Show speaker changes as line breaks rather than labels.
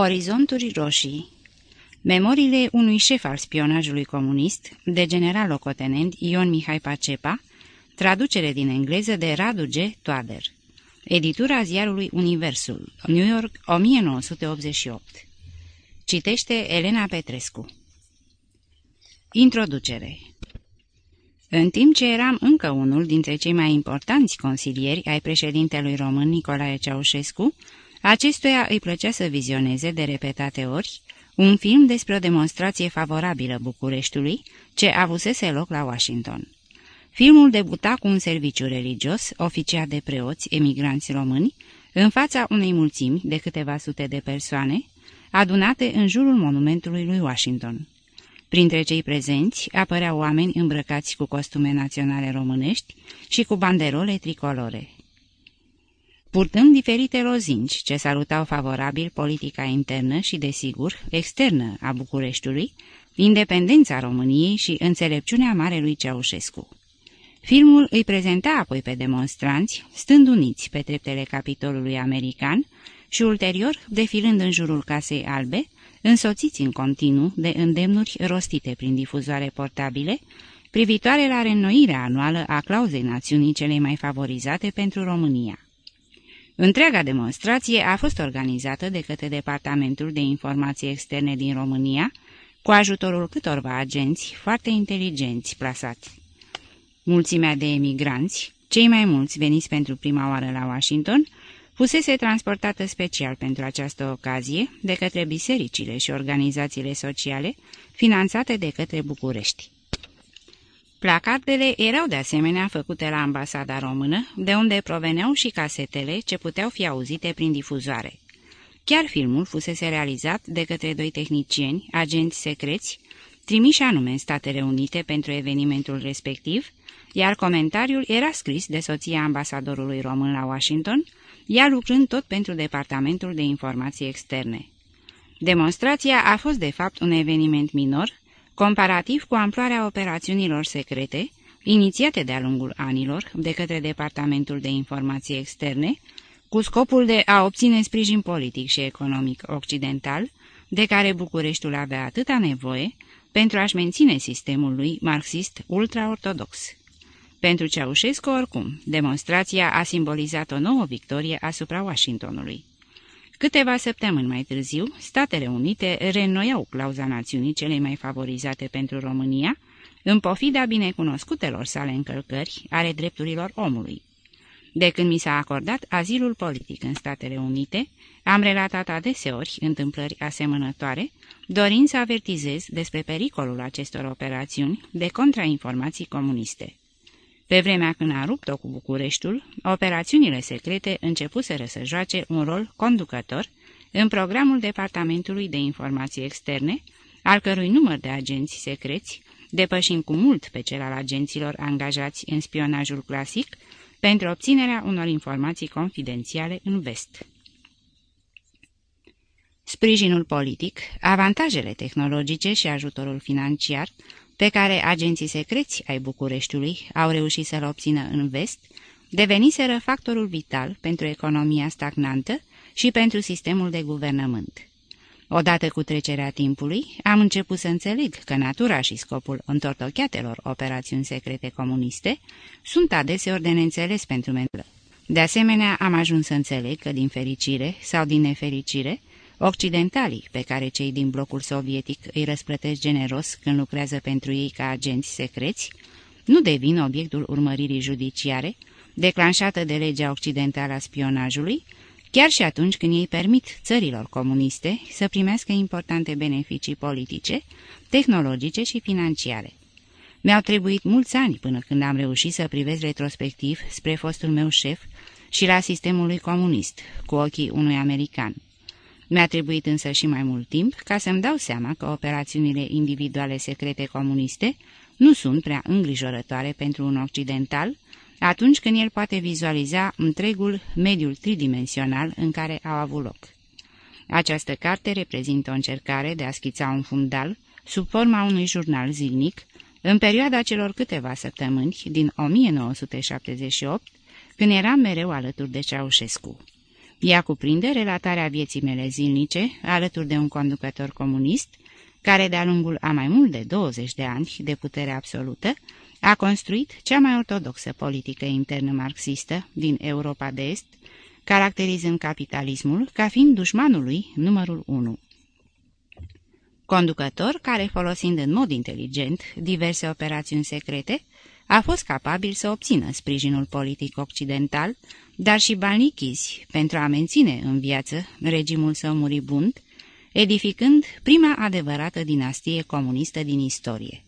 Orizonturi roșii Memoriile unui șef al spionajului comunist, de general locotenent Ion Mihai Pacepa, traducere din engleză de Radu G. Toader. Editura ziarului Universul, New York, 1988. Citește Elena Petrescu. Introducere În timp ce eram încă unul dintre cei mai importanți consilieri ai președintelui român Nicolae Ceaușescu, acestuia îi plăcea să vizioneze de repetate ori un film despre o demonstrație favorabilă Bucureștiului ce avusese loc la Washington. Filmul debuta cu un serviciu religios, oficiat de preoți emigranți români, în fața unei mulțimi de câteva sute de persoane, adunate în jurul monumentului lui Washington. Printre cei prezenți apăreau oameni îmbrăcați cu costume naționale românești și cu banderole tricolore purtând diferite lozinci ce salutau favorabil politica internă și, desigur, externă a Bucureștiului, independența României și înțelepciunea Marelui Ceaușescu. Filmul îi prezenta apoi pe demonstranți, stând uniți pe treptele capitolului american și ulterior defilând în jurul Casei Albe, însoțiți în continuu de îndemnuri rostite prin difuzoare portabile, privitoare la reînnoirea anuală a clauzei națiunii celei mai favorizate pentru România. Întreaga demonstrație a fost organizată de către Departamentul de Informații Externe din România, cu ajutorul câtorva agenți foarte inteligenți plasați. Mulțimea de emigranți, cei mai mulți veniți pentru prima oară la Washington, fusese transportată special pentru această ocazie de către bisericile și organizațiile sociale finanțate de către București. Placardele erau de asemenea făcute la ambasada română, de unde proveneau și casetele ce puteau fi auzite prin difuzoare. Chiar filmul fusese realizat de către doi tehnicieni, agenți secreți, trimiși anume în Statele Unite pentru evenimentul respectiv, iar comentariul era scris de soția ambasadorului român la Washington, ea lucrând tot pentru Departamentul de Informații Externe. Demonstrația a fost de fapt un eveniment minor, comparativ cu amploarea operațiunilor secrete, inițiate de-a lungul anilor de către Departamentul de Informații Externe, cu scopul de a obține sprijin politic și economic occidental, de care Bucureștiul avea atâta nevoie pentru a-și menține sistemul lui marxist ultraortodox. Pentru Ceaușescu, oricum, demonstrația a simbolizat o nouă victorie asupra Washingtonului. Câteva săptămâni mai târziu, Statele Unite reînnoiau clauza națiunii cele mai favorizate pentru România, în pofida binecunoscutelor sale încălcări ale drepturilor omului. De când mi s-a acordat azilul politic în Statele Unite, am relatat adeseori întâmplări asemănătoare, dorind să avertizez despre pericolul acestor operațiuni de contrainformații comuniste. Pe vremea când a rupt-o cu Bucureștiul, operațiunile secrete începuseră să joace un rol conducător în programul Departamentului de Informații Externe, al cărui număr de agenți secreți, depășind cu mult pe cel al agenților angajați în spionajul clasic, pentru obținerea unor informații confidențiale în vest. Sprijinul politic, avantajele tehnologice și ajutorul financiar pe care agenții secreți ai Bucureștiului au reușit să-l obțină în vest, deveniseră factorul vital pentru economia stagnantă și pentru sistemul de guvernământ. Odată cu trecerea timpului, am început să înțeleg că natura și scopul întortocheatelor operațiuni secrete comuniste sunt adeseori de neînțeles pentru mine. De asemenea, am ajuns să înțeleg că, din fericire sau din nefericire, Occidentalii, pe care cei din blocul sovietic îi răsplătesc generos când lucrează pentru ei ca agenți secreți, nu devin obiectul urmăririi judiciare, declanșată de legea occidentală a spionajului, chiar și atunci când ei permit țărilor comuniste să primească importante beneficii politice, tehnologice și financiare. Mi-au trebuit mulți ani până când am reușit să privesc retrospectiv spre fostul meu șef și la sistemul lui comunist, cu ochii unui american. Mi-a trebuit însă și mai mult timp ca să-mi dau seama că operațiunile individuale secrete comuniste nu sunt prea îngrijorătoare pentru un occidental, atunci când el poate vizualiza întregul mediul tridimensional în care au avut loc. Această carte reprezintă o încercare de a schița un fundal sub forma unui jurnal zilnic în perioada celor câteva săptămâni din 1978, când eram mereu alături de Ceaușescu Ea cuprinde relatarea vieții mele zilnice, alături de un conducător comunist, care de-a lungul a mai mult de 20 de ani de putere absolută, a construit cea mai ortodoxă politică internă marxistă din Europa de Est, caracterizând capitalismul ca fiind dușmanul lui numărul 1. Conducător care, folosind în mod inteligent diverse operațiuni secrete, a fost capabil să obțină sprijinul politic occidental, dar și banii chizi pentru a menține în viață regimul său muribund, edificând prima adevărată dinastie comunistă din istorie.